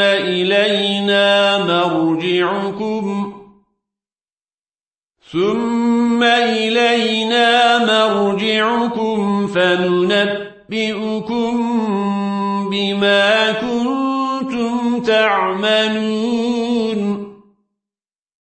إلينا مرجعكم. ثم إلينا مرجعكم فننبئكم بما كنتم تعملون.